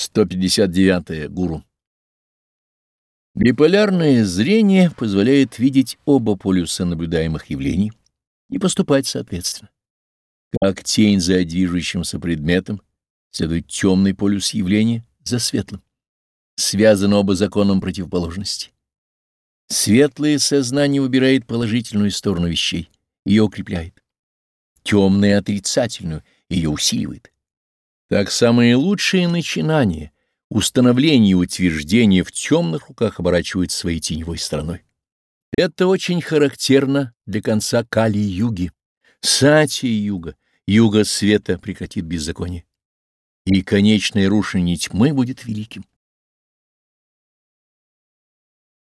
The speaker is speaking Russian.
159. -е. Гуру. Биполярное зрение позволяет видеть оба полюса наблюдаемых явлений и поступать соответственно. Как тень за движущимся предметом, следует темный полюс явления за светлым. Связаны оба законом противоположности. Светлое сознание выбирает положительную сторону вещей, ее укрепляет. Темное — отрицательную, ее усиливает. Так самые лучшие начинания, установление и утверждение в темных руках оборачивают своей теневой стороной. Это очень характерно для конца Кали-юги. Сати-юга, юга света прекратит беззаконие. И конечное рушение тьмы будет великим.